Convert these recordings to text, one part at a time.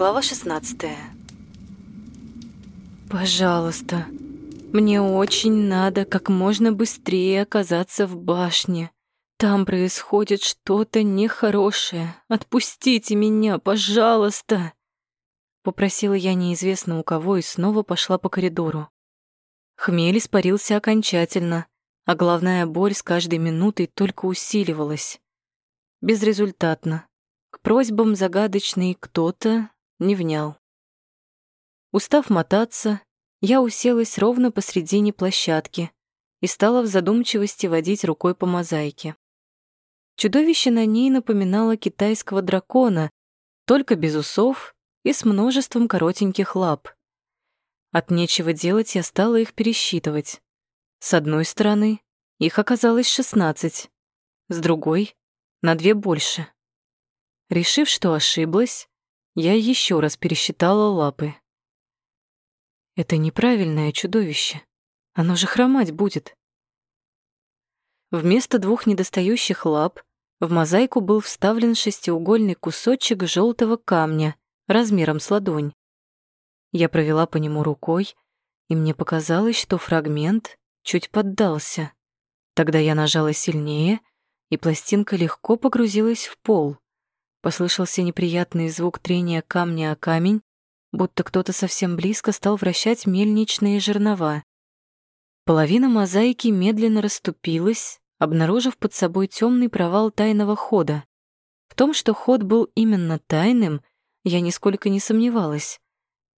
Глава 16. Пожалуйста, мне очень надо как можно быстрее оказаться в башне. Там происходит что-то нехорошее. Отпустите меня, пожалуйста. Попросила я неизвестно у кого и снова пошла по коридору. Хмель испарился окончательно, а головная боль с каждой минутой только усиливалась. Безрезультатно. К просьбам загадочный кто-то не внял. Устав мотаться, я уселась ровно посредине площадки и стала в задумчивости водить рукой по мозаике. Чудовище на ней напоминало китайского дракона, только без усов и с множеством коротеньких лап. От нечего делать я стала их пересчитывать. С одной стороны, их оказалось шестнадцать, с другой — на две больше. Решив, что ошиблась, я еще раз пересчитала лапы. Это неправильное чудовище. Оно же хромать будет. Вместо двух недостающих лап в мозаику был вставлен шестиугольный кусочек желтого камня размером с ладонь. Я провела по нему рукой, и мне показалось, что фрагмент чуть поддался. Тогда я нажала сильнее, и пластинка легко погрузилась в пол. Послышался неприятный звук трения камня о камень, будто кто-то совсем близко стал вращать мельничные жернова. Половина мозаики медленно расступилась, обнаружив под собой темный провал тайного хода. В том, что ход был именно тайным, я нисколько не сомневалась.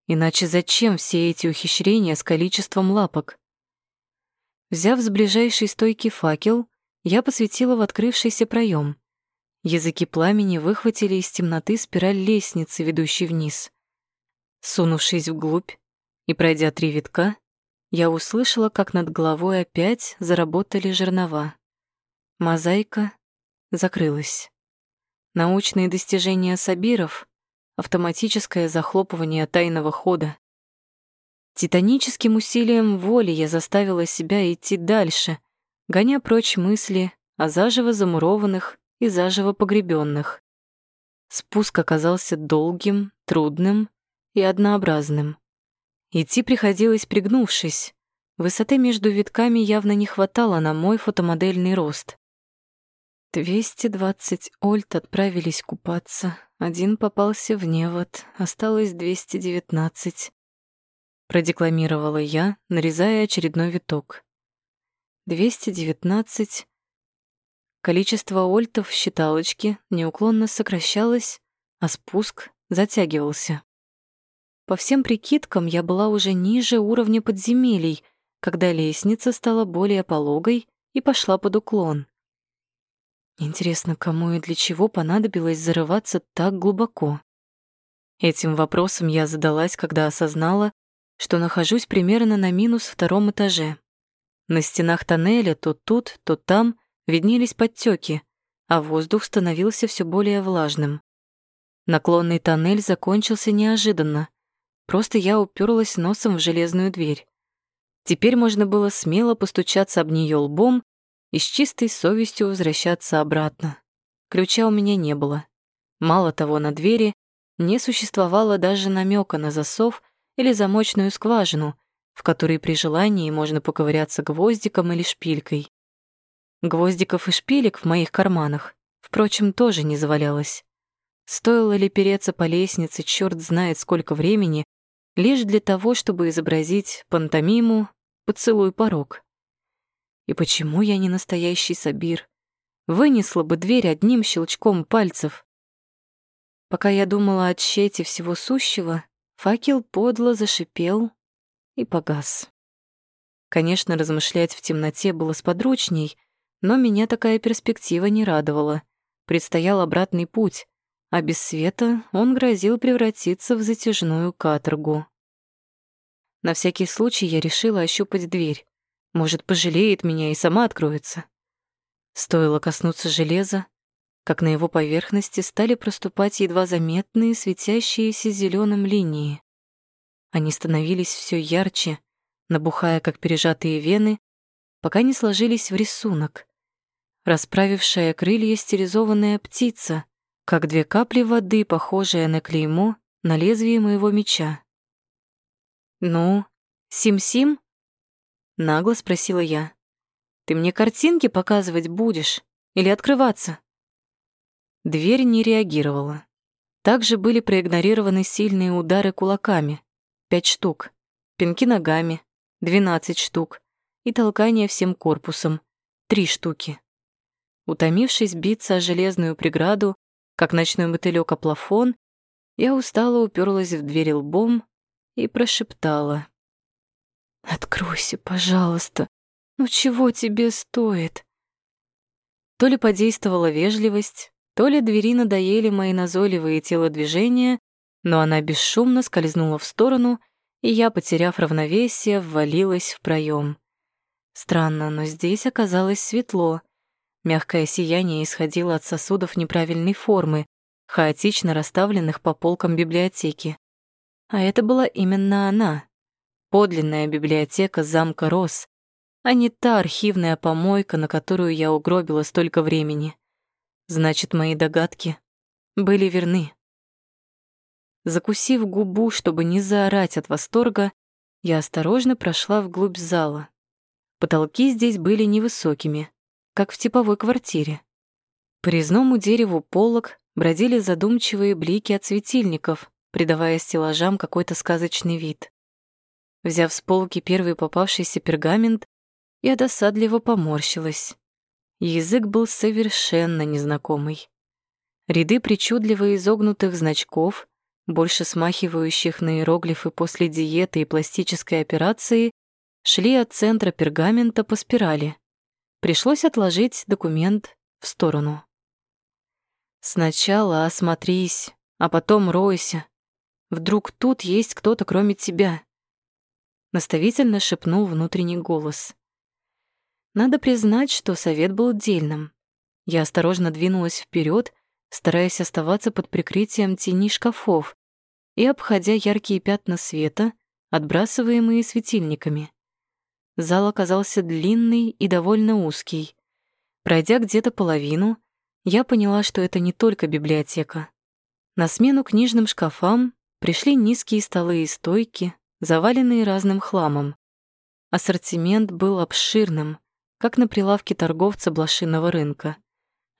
Иначе зачем все эти ухищрения с количеством лапок? Взяв с ближайшей стойки факел, я посветила в открывшийся проем. Языки пламени выхватили из темноты спираль лестницы, ведущей вниз. Сунувшись вглубь и пройдя три витка, я услышала, как над головой опять заработали жернова. Мозаика закрылась. Научные достижения Сабиров автоматическое захлопывание тайного хода. Титаническим усилием воли я заставила себя идти дальше, гоня прочь мысли о заживо замурованных и заживо погребенных. Спуск оказался долгим, трудным и однообразным. Идти приходилось пригнувшись. Высоты между витками явно не хватало на мой фотомодельный рост. 220 ольт отправились купаться, один попался в невод, осталось 219. Продекламировала я, нарезая очередной виток. 219. Количество ольтов в считалочке неуклонно сокращалось, а спуск затягивался. По всем прикидкам я была уже ниже уровня подземелий, когда лестница стала более пологой и пошла под уклон. Интересно, кому и для чего понадобилось зарываться так глубоко? Этим вопросом я задалась, когда осознала, что нахожусь примерно на минус втором этаже. На стенах тоннеля то тут, то там виднелись подтеки, а воздух становился все более влажным. Наклонный тоннель закончился неожиданно. Просто я уперлась носом в железную дверь. Теперь можно было смело постучаться об нее лбом и с чистой совестью возвращаться обратно. Ключа у меня не было. Мало того, на двери не существовало даже намека на засов или замочную скважину, в которой при желании можно поковыряться гвоздиком или шпилькой. Гвоздиков и шпилек в моих карманах, впрочем, тоже не завалялось. Стоило ли переться по лестнице черт знает сколько времени, лишь для того, чтобы изобразить пантомиму «поцелуй порог». И почему я не настоящий Сабир? Вынесла бы дверь одним щелчком пальцев. Пока я думала о тщете всего сущего, факел подло зашипел и погас. Конечно, размышлять в темноте было сподручней, но меня такая перспектива не радовала. Предстоял обратный путь, а без света он грозил превратиться в затяжную каторгу. На всякий случай я решила ощупать дверь. Может, пожалеет меня и сама откроется. Стоило коснуться железа, как на его поверхности стали проступать едва заметные светящиеся зеленым линии. Они становились все ярче, набухая, как пережатые вены, пока не сложились в рисунок. Расправившая крылья стилизованная птица, как две капли воды, похожая на клеймо на лезвие моего меча. «Ну, Сим-Сим?» — нагло спросила я. «Ты мне картинки показывать будешь или открываться?» Дверь не реагировала. Также были проигнорированы сильные удары кулаками, пять штук, пинки ногами, двенадцать штук и толкание всем корпусом, три штуки. Утомившись биться о железную преграду, как ночной мотылёк о плафон, я устало уперлась в дверь лбом и прошептала. «Откройся, пожалуйста. Ну чего тебе стоит?» То ли подействовала вежливость, то ли двери надоели мои назойливые телодвижения, но она бесшумно скользнула в сторону, и я, потеряв равновесие, ввалилась в проем. Странно, но здесь оказалось светло. Мягкое сияние исходило от сосудов неправильной формы, хаотично расставленных по полкам библиотеки. А это была именно она, подлинная библиотека замка Рос, а не та архивная помойка, на которую я угробила столько времени. Значит, мои догадки были верны. Закусив губу, чтобы не заорать от восторга, я осторожно прошла вглубь зала. Потолки здесь были невысокими, как в типовой квартире. По резному дереву полок бродили задумчивые блики от светильников, придавая стеллажам какой-то сказочный вид. Взяв с полки первый попавшийся пергамент, я досадливо поморщилась. Язык был совершенно незнакомый. Ряды причудливо изогнутых значков, больше смахивающих на иероглифы после диеты и пластической операции, шли от центра пергамента по спирали. Пришлось отложить документ в сторону. Сначала осмотрись, а потом ройся. Вдруг тут есть кто-то, кроме тебя. Наставительно шепнул внутренний голос. Надо признать, что совет был дельным. Я осторожно двинулась вперед, стараясь оставаться под прикрытием тени шкафов и обходя яркие пятна света, отбрасываемые светильниками. Зал оказался длинный и довольно узкий. Пройдя где-то половину, я поняла, что это не только библиотека. На смену книжным шкафам пришли низкие столы и стойки, заваленные разным хламом. Ассортимент был обширным, как на прилавке торговца блошиного рынка.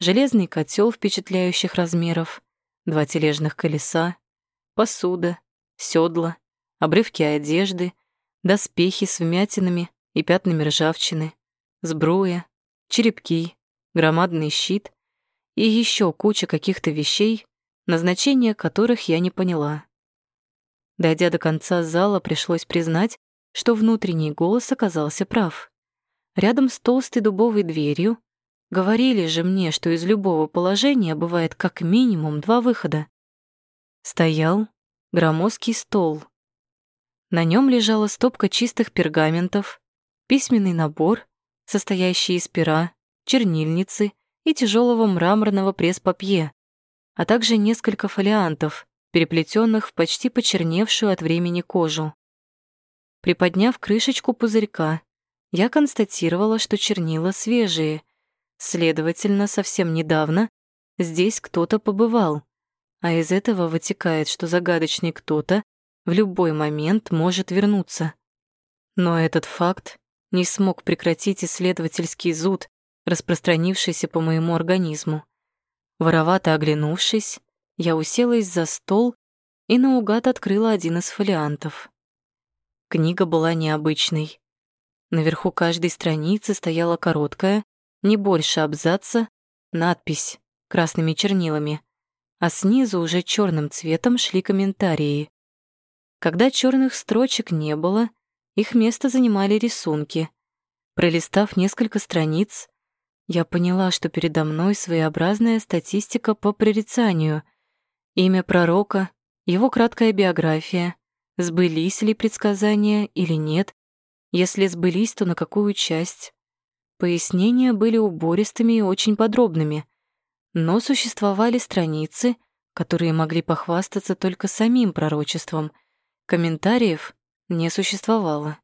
Железный котел впечатляющих размеров, два тележных колеса, посуда, седла, обрывки одежды, доспехи с вмятинами и пятнами ржавчины, сбруя, черепки, громадный щит и еще куча каких-то вещей, назначение которых я не поняла. Дойдя до конца зала, пришлось признать, что внутренний голос оказался прав. Рядом с толстой дубовой дверью говорили же мне, что из любого положения бывает как минимум два выхода. Стоял громоздкий стол. На нем лежала стопка чистых пергаментов, письменный набор, состоящий из пера, чернильницы и тяжелого мраморного пресс-папье, а также несколько фолиантов, переплетенных в почти почерневшую от времени кожу. Приподняв крышечку пузырька, я констатировала, что чернила свежие. Следовательно, совсем недавно здесь кто-то побывал. А из этого вытекает, что загадочный кто-то в любой момент может вернуться. Но этот факт не смог прекратить исследовательский зуд, распространившийся по моему организму. Воровато оглянувшись, я уселась за стол и наугад открыла один из фолиантов. Книга была необычной. Наверху каждой страницы стояла короткая, не больше абзаца, надпись красными чернилами, а снизу уже черным цветом шли комментарии. Когда черных строчек не было, их место занимали рисунки. Пролистав несколько страниц, я поняла, что передо мной своеобразная статистика по прорицанию. Имя пророка, его краткая биография, сбылись ли предсказания или нет, если сбылись, то на какую часть? Пояснения были убористыми и очень подробными, но существовали страницы, которые могли похвастаться только самим пророчеством. Комментариев не существовало.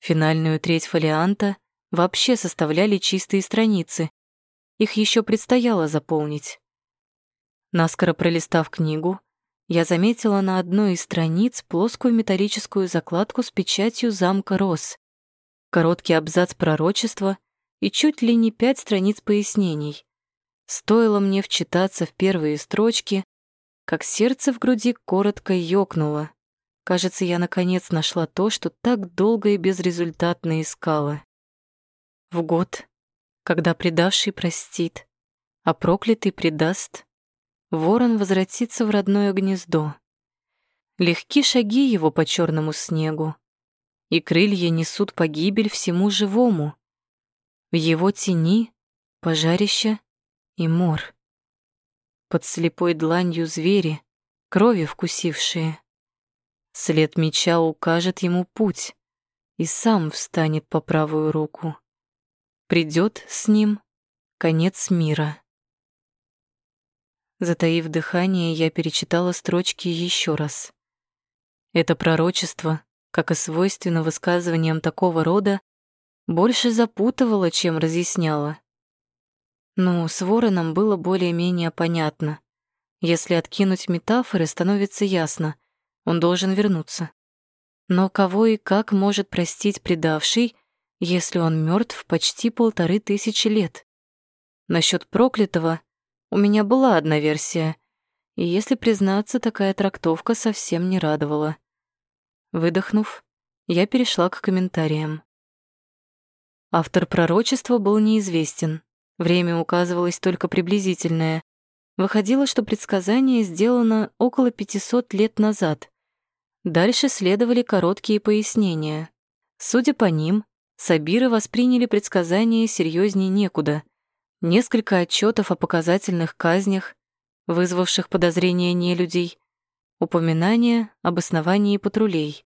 Финальную треть фолианта вообще составляли чистые страницы. Их еще предстояло заполнить. Наскоро пролистав книгу, я заметила на одной из страниц плоскую металлическую закладку с печатью замка Рос, короткий абзац пророчества и чуть ли не пять страниц пояснений. Стоило мне вчитаться в первые строчки, как сердце в груди коротко ёкнуло. Кажется, я наконец нашла то, что так долго и безрезультатно искала. В год, когда предавший простит, а проклятый предаст, ворон возвратится в родное гнездо. Легки шаги его по черному снегу, и крылья несут погибель всему живому. В его тени пожарище и мор. Под слепой дланью звери, крови вкусившие. След меча укажет ему путь и сам встанет по правую руку. Придет с ним конец мира. Затаив дыхание, я перечитала строчки еще раз. Это пророчество, как и свойственно высказываниям такого рода, больше запутывало, чем разъясняло. Ну, с вороном было более-менее понятно. Если откинуть метафоры, становится ясно. Он должен вернуться. Но кого и как может простить предавший, если он мертв почти полторы тысячи лет? Насчет проклятого у меня была одна версия, и, если признаться, такая трактовка совсем не радовала. Выдохнув, я перешла к комментариям. Автор пророчества был неизвестен, время указывалось только приблизительное. Выходило, что предсказание сделано около 500 лет назад. Дальше следовали короткие пояснения. Судя по ним, Сабиры восприняли предсказание серьезнее некуда — несколько отчетов о показательных казнях, вызвавших подозрения нелюдей, упоминания об основании патрулей.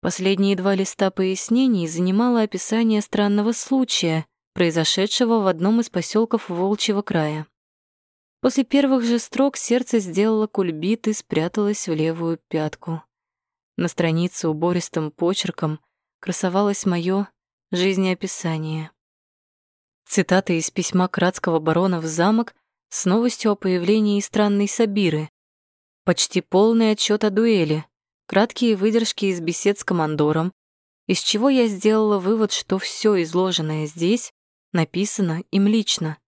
Последние два листа пояснений занимало описание странного случая, произошедшего в одном из поселков Волчьего края. После первых же строк сердце сделало кульбит и спряталось в левую пятку. На странице убористым почерком красовалось мое жизнеописание. Цитата из письма Кратского барона в замок с новостью о появлении странной Сабиры. Почти полный отчет о дуэли, краткие выдержки из бесед с командором, из чего я сделала вывод, что все изложенное здесь написано им лично.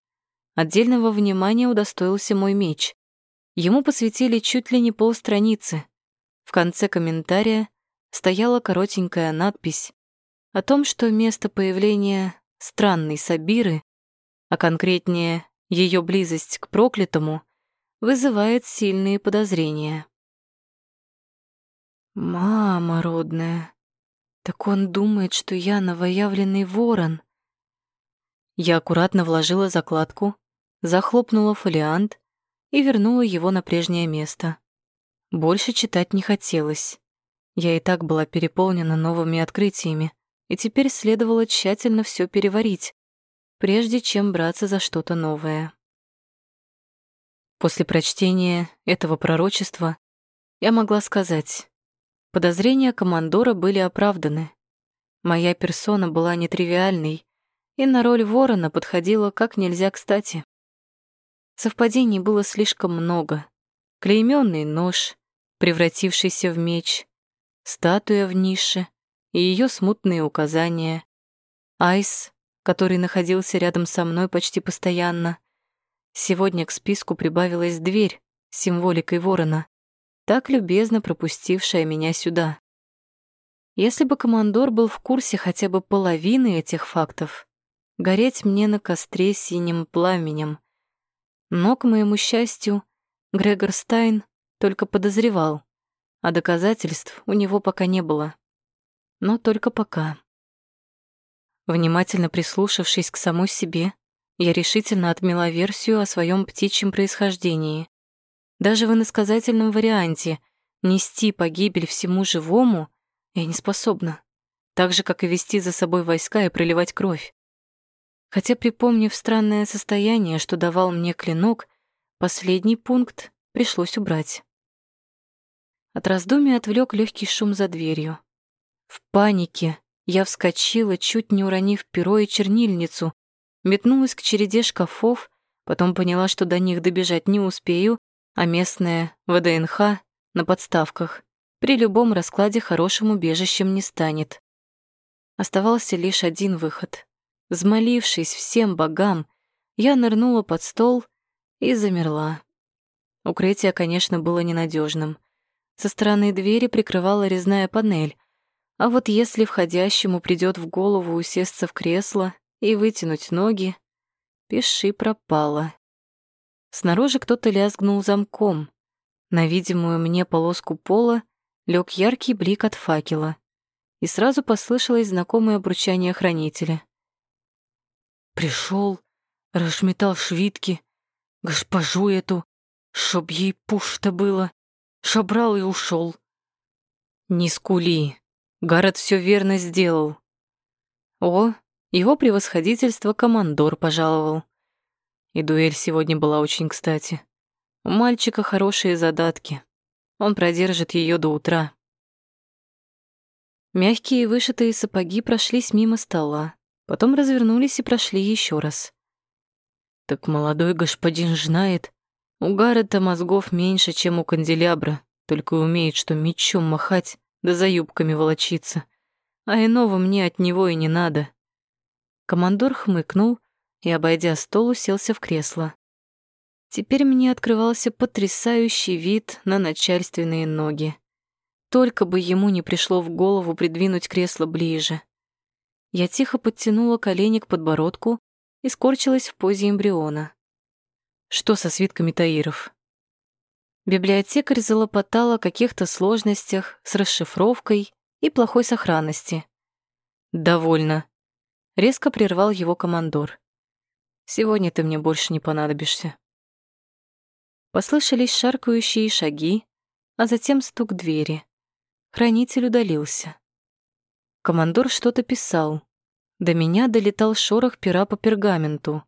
Отдельного внимания удостоился мой меч. Ему посвятили чуть ли не полстраницы. В конце комментария стояла коротенькая надпись о том, что место появления странной Сабиры, а конкретнее ее близость к проклятому, вызывает сильные подозрения. «Мама родная, так он думает, что я новоявленный ворон». Я аккуратно вложила закладку, захлопнула фолиант и вернула его на прежнее место. Больше читать не хотелось. Я и так была переполнена новыми открытиями и теперь следовало тщательно все переварить, прежде чем браться за что-то новое. После прочтения этого пророчества я могла сказать, подозрения командора были оправданы. Моя персона была нетривиальной, и на роль ворона подходила как нельзя кстати. Совпадений было слишком много. Клеймённый нож, превратившийся в меч, статуя в нише, и ее смутные указания. Айс, который находился рядом со мной почти постоянно. Сегодня к списку прибавилась дверь с символикой ворона, так любезно пропустившая меня сюда. Если бы командор был в курсе хотя бы половины этих фактов, гореть мне на костре синим пламенем. Но, к моему счастью, Грегор Стайн только подозревал, а доказательств у него пока не было но только пока. Внимательно прислушавшись к самой себе, я решительно отмела версию о своем птичьем происхождении. Даже в иносказательном варианте нести погибель всему живому я не способна, так же, как и вести за собой войска и проливать кровь. Хотя, припомнив странное состояние, что давал мне клинок, последний пункт пришлось убрать. От раздумий отвлек легкий шум за дверью. В панике я вскочила, чуть не уронив перо и чернильницу, метнулась к череде шкафов, потом поняла, что до них добежать не успею, а местная ВДНХ на подставках при любом раскладе хорошим убежищем не станет. Оставался лишь один выход. Взмолившись всем богам, я нырнула под стол и замерла. Укрытие, конечно, было ненадежным. Со стороны двери прикрывала резная панель, а вот если входящему придет в голову усесться в кресло и вытянуть ноги, пиши пропало. Снаружи кто-то лязгнул замком. На видимую мне полоску пола лег яркий блик от факела, и сразу послышалось знакомое обручание хранителя. Пришел, разметал швидки, госпожу эту, чтоб ей пушто было, шабрал и ушел. Не скули, Гаррет все верно сделал. О, его превосходительство командор пожаловал. И дуэль сегодня была очень кстати. У мальчика хорошие задатки. Он продержит ее до утра. Мягкие вышитые сапоги прошлись мимо стола, потом развернулись и прошли еще раз. Так молодой господин знает, у Гаррета мозгов меньше, чем у канделябра, только умеет, что мечом махать да за юбками волочиться. А иного мне от него и не надо. Командор хмыкнул и, обойдя стол, уселся в кресло. Теперь мне открывался потрясающий вид на начальственные ноги. Только бы ему не пришло в голову придвинуть кресло ближе. Я тихо подтянула колени к подбородку и скорчилась в позе эмбриона. Что со свитками Таиров? Библиотекарь залопотал о каких-то сложностях с расшифровкой и плохой сохранности. «Довольно», — резко прервал его командор. «Сегодня ты мне больше не понадобишься». Послышались шаркающие шаги, а затем стук двери. Хранитель удалился. Командор что-то писал. До меня долетал шорох пера по пергаменту.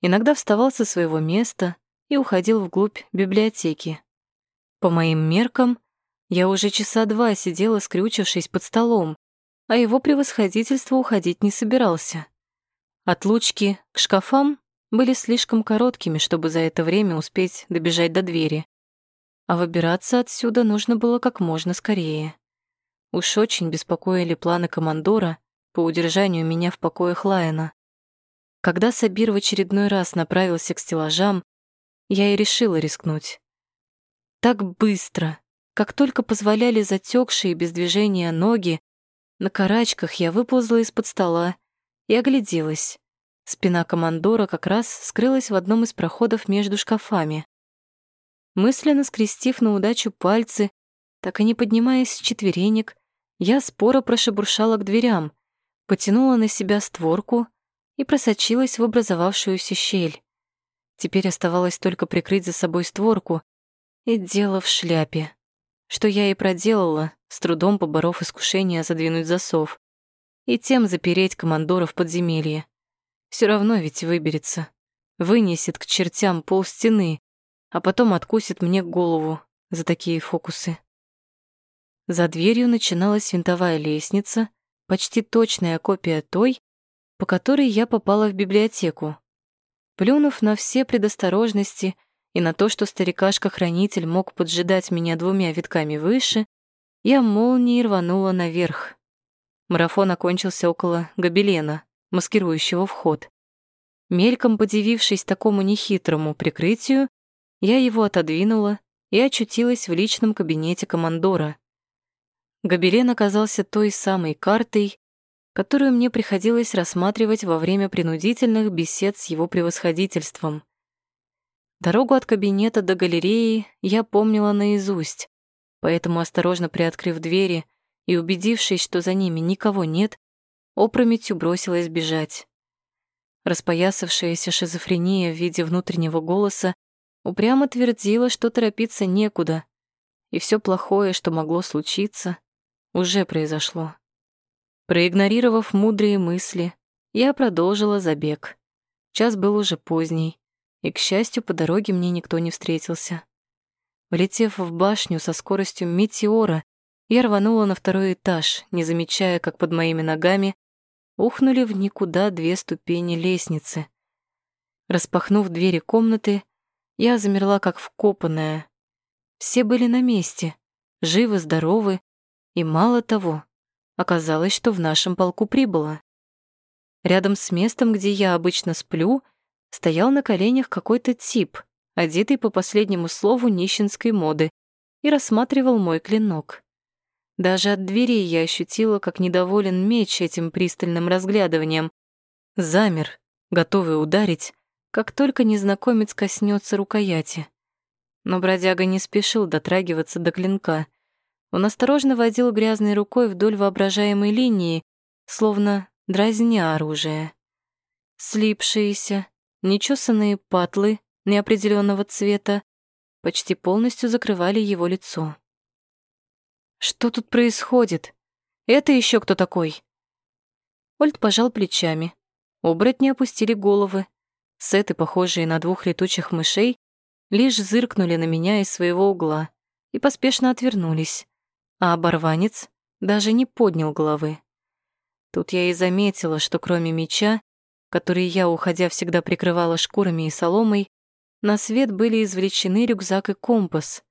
Иногда вставал со своего места и уходил вглубь библиотеки. По моим меркам, я уже часа два сидела, скрючившись под столом, а его превосходительство уходить не собирался. Отлучки к шкафам были слишком короткими, чтобы за это время успеть добежать до двери. А выбираться отсюда нужно было как можно скорее. Уж очень беспокоили планы командора по удержанию меня в покоях Лайена. Когда Сабир в очередной раз направился к стеллажам, я и решила рискнуть. Так быстро, как только позволяли затекшие без движения ноги, на карачках я выползла из-под стола и огляделась. Спина командора как раз скрылась в одном из проходов между шкафами. Мысленно скрестив на удачу пальцы, так и не поднимаясь с четверенек, я споро прошебуршала к дверям, потянула на себя створку и просочилась в образовавшуюся щель. Теперь оставалось только прикрыть за собой створку, и дело в шляпе, что я и проделала, с трудом поборов искушение задвинуть засов, и тем запереть командора в подземелье. Все равно ведь выберется, вынесет к чертям пол стены, а потом откусит мне голову за такие фокусы. За дверью начиналась винтовая лестница, почти точная копия той, по которой я попала в библиотеку. Плюнув на все предосторожности и на то, что старикашка-хранитель мог поджидать меня двумя витками выше, я молнией рванула наверх. Марафон окончился около гобелена, маскирующего вход. Мельком подивившись такому нехитрому прикрытию, я его отодвинула и очутилась в личном кабинете командора. Гобелен оказался той самой картой, которую мне приходилось рассматривать во время принудительных бесед с его превосходительством. Дорогу от кабинета до галереи я помнила наизусть, поэтому, осторожно приоткрыв двери и убедившись, что за ними никого нет, опрометью бросилась бежать. Распоясавшаяся шизофрения в виде внутреннего голоса упрямо твердила, что торопиться некуда, и все плохое, что могло случиться, уже произошло. Проигнорировав мудрые мысли, я продолжила забег. Час был уже поздний, и, к счастью, по дороге мне никто не встретился. Влетев в башню со скоростью метеора, я рванула на второй этаж, не замечая, как под моими ногами ухнули в никуда две ступени лестницы. Распахнув двери комнаты, Я замерла, как вкопанная. Все были на месте, живы, здоровы, и мало того, оказалось, что в нашем полку прибыло. Рядом с местом, где я обычно сплю, стоял на коленях какой-то тип, одетый по последнему слову нищенской моды, и рассматривал мой клинок. Даже от двери я ощутила, как недоволен меч этим пристальным разглядыванием. Замер, готовый ударить, как только незнакомец коснется рукояти. Но бродяга не спешил дотрагиваться до клинка. Он осторожно водил грязной рукой вдоль воображаемой линии, словно дразня оружие. Слипшиеся, нечесанные патлы неопределенного цвета почти полностью закрывали его лицо. «Что тут происходит? Это еще кто такой?» Ольд пожал плечами. Оборотни опустили головы. Сеты, похожие на двух летучих мышей, лишь зыркнули на меня из своего угла и поспешно отвернулись, а оборванец даже не поднял головы. Тут я и заметила, что кроме меча, который я, уходя, всегда прикрывала шкурами и соломой, на свет были извлечены рюкзак и компас.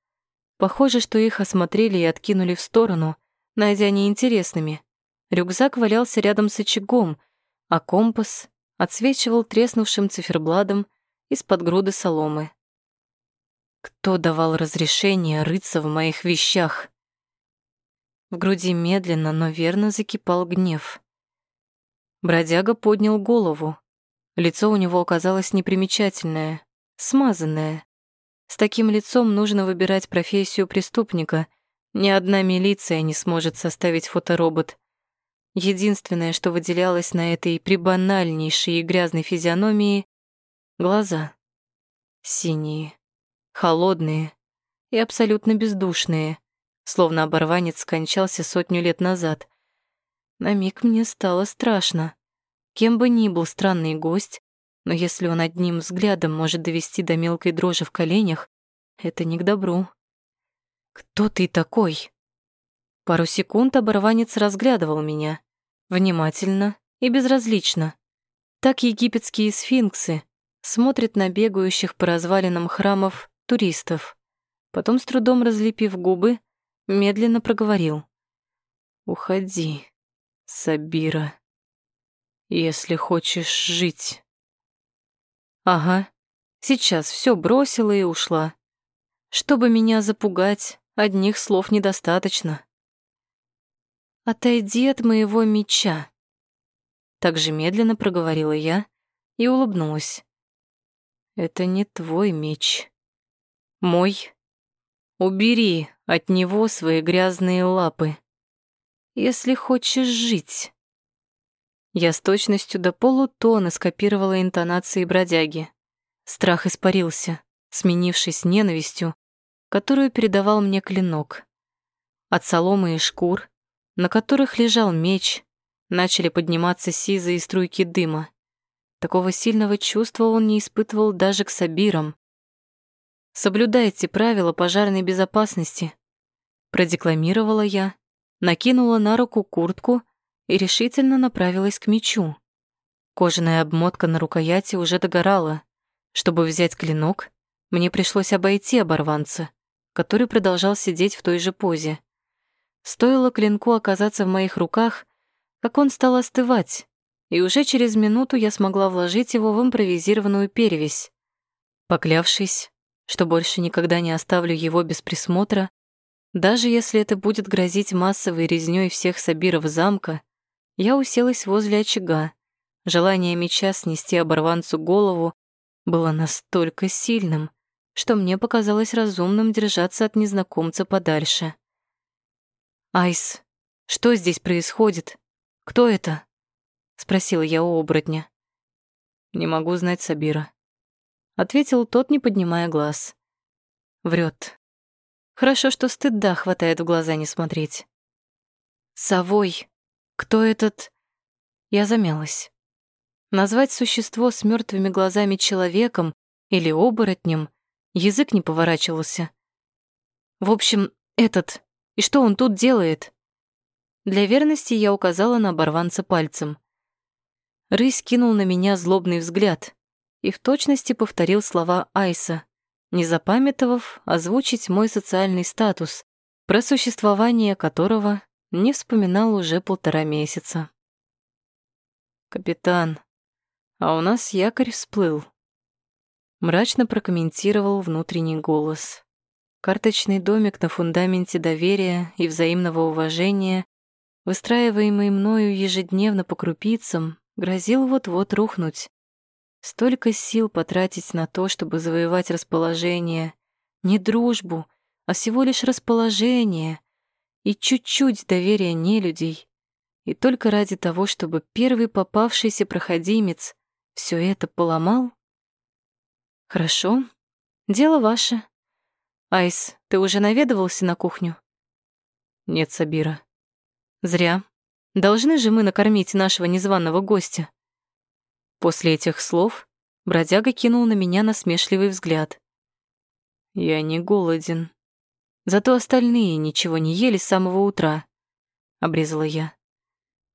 Похоже, что их осмотрели и откинули в сторону, найдя неинтересными. Рюкзак валялся рядом с очагом, а компас отсвечивал треснувшим циферблатом из-под груды соломы. Кто давал разрешение рыться в моих вещах? В груди медленно, но верно закипал гнев. Бродяга поднял голову. Лицо у него оказалось непримечательное, смазанное. С таким лицом нужно выбирать профессию преступника. Ни одна милиция не сможет составить фоторобот. Единственное, что выделялось на этой прибанальнейшей и грязной физиономии — глаза. Синие, холодные и абсолютно бездушные, словно оборванец скончался сотню лет назад. На миг мне стало страшно. Кем бы ни был странный гость, но если он одним взглядом может довести до мелкой дрожи в коленях, это не к добру. «Кто ты такой?» Пару секунд оборванец разглядывал меня. Внимательно и безразлично. Так египетские сфинксы смотрят на бегающих по развалинам храмов туристов. Потом, с трудом разлепив губы, медленно проговорил. «Уходи». Сабира, если хочешь жить. Ага, сейчас все бросила и ушла. Чтобы меня запугать, одних слов недостаточно. Отойди от моего меча. Так же медленно проговорила я и улыбнулась. Это не твой меч. Мой. Убери от него свои грязные лапы если хочешь жить. Я с точностью до полутона скопировала интонации бродяги. Страх испарился, сменившись ненавистью, которую передавал мне клинок. От соломы и шкур, на которых лежал меч, начали подниматься сизые струйки дыма. Такого сильного чувства он не испытывал даже к сабирам. «Соблюдайте правила пожарной безопасности», продекламировала я, накинула на руку куртку и решительно направилась к мечу. Кожаная обмотка на рукояти уже догорала. Чтобы взять клинок, мне пришлось обойти оборванца, который продолжал сидеть в той же позе. Стоило клинку оказаться в моих руках, как он стал остывать, и уже через минуту я смогла вложить его в импровизированную перевязь. Поклявшись, что больше никогда не оставлю его без присмотра, даже если это будет грозить массовой резнёй всех сабиров замка, я уселась возле очага. Желание меча снести оборванцу голову было настолько сильным, что мне показалось разумным держаться от незнакомца подальше. «Айс, что здесь происходит? Кто это?» — спросила я у оборотня. «Не могу знать Сабира», — ответил тот, не поднимая глаз. Врет. Хорошо, что стыда хватает в глаза не смотреть. Совой. Кто этот? Я замялась. Назвать существо с мертвыми глазами человеком или оборотнем язык не поворачивался. В общем, этот. И что он тут делает? Для верности я указала на оборванца пальцем. Рысь кинул на меня злобный взгляд и в точности повторил слова Айса, не запамятовав озвучить мой социальный статус, про существование которого не вспоминал уже полтора месяца. «Капитан, а у нас якорь всплыл», — мрачно прокомментировал внутренний голос. Карточный домик на фундаменте доверия и взаимного уважения, выстраиваемый мною ежедневно по крупицам, грозил вот-вот рухнуть. Столько сил потратить на то, чтобы завоевать расположение, не дружбу, а всего лишь расположение и чуть-чуть доверия нелюдей. И только ради того, чтобы первый попавшийся проходимец все это поломал? Хорошо, дело ваше. Айс, ты уже наведывался на кухню? Нет, Сабира. Зря. Должны же мы накормить нашего незваного гостя. После этих слов бродяга кинул на меня насмешливый взгляд. Я не голоден. Зато остальные ничего не ели с самого утра, обрезала я.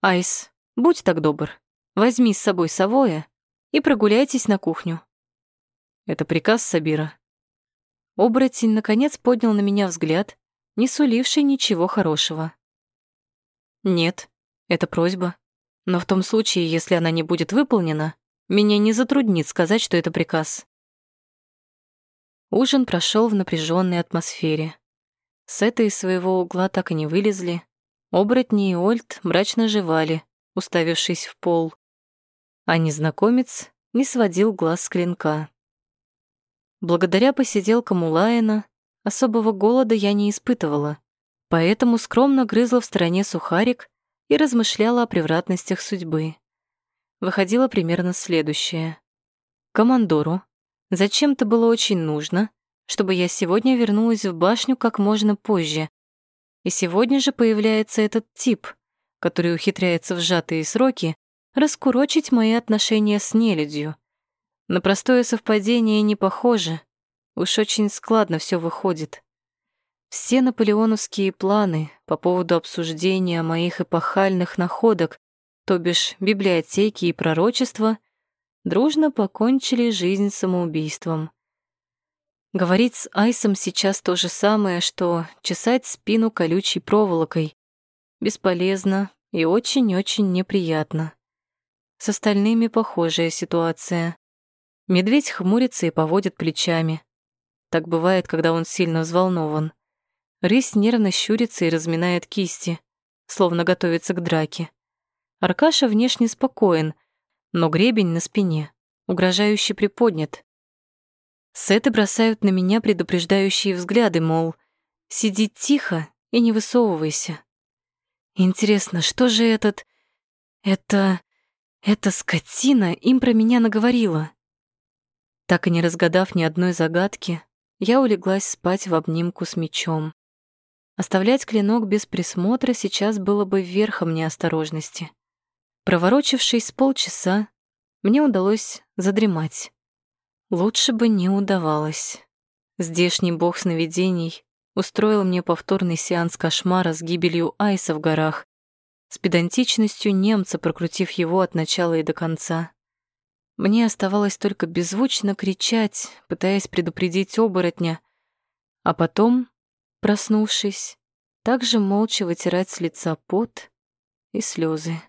Айс, будь так добр, возьми с собой совоя и прогуляйтесь на кухню. Это приказ Сабира. Оборотень, наконец, поднял на меня взгляд, не суливший ничего хорошего. «Нет, это просьба. Но в том случае, если она не будет выполнена, меня не затруднит сказать, что это приказ». Ужин прошел в напряженной атмосфере. С этой своего угла так и не вылезли. Оборотни и Ольд мрачно жевали, уставившись в пол. А незнакомец не сводил глаз с клинка. Благодаря посиделкам у Лайена особого голода я не испытывала, поэтому скромно грызла в стороне сухарик и размышляла о превратностях судьбы. Выходило примерно следующее. Командору зачем-то было очень нужно, чтобы я сегодня вернулась в башню как можно позже. И сегодня же появляется этот тип, который ухитряется в сжатые сроки раскурочить мои отношения с нелюдью — на простое совпадение не похоже. Уж очень складно все выходит. Все наполеоновские планы по поводу обсуждения моих эпохальных находок, то бишь библиотеки и пророчества, дружно покончили жизнь самоубийством. Говорить с Айсом сейчас то же самое, что чесать спину колючей проволокой. Бесполезно и очень-очень неприятно. С остальными похожая ситуация. Медведь хмурится и поводит плечами. Так бывает, когда он сильно взволнован. Рысь нервно щурится и разминает кисти, словно готовится к драке. Аркаша внешне спокоен, но гребень на спине, угрожающе приподнят. Сеты бросают на меня предупреждающие взгляды, мол, сиди тихо и не высовывайся. Интересно, что же этот... это... эта скотина им про меня наговорила? Так и не разгадав ни одной загадки, я улеглась спать в обнимку с мечом. Оставлять клинок без присмотра сейчас было бы верхом неосторожности. Проворочившись полчаса, мне удалось задремать. Лучше бы не удавалось. Здешний бог сновидений устроил мне повторный сеанс кошмара с гибелью Айса в горах, с педантичностью немца прокрутив его от начала и до конца. Мне оставалось только беззвучно кричать, пытаясь предупредить оборотня, а потом, проснувшись, также молча вытирать с лица пот и слезы.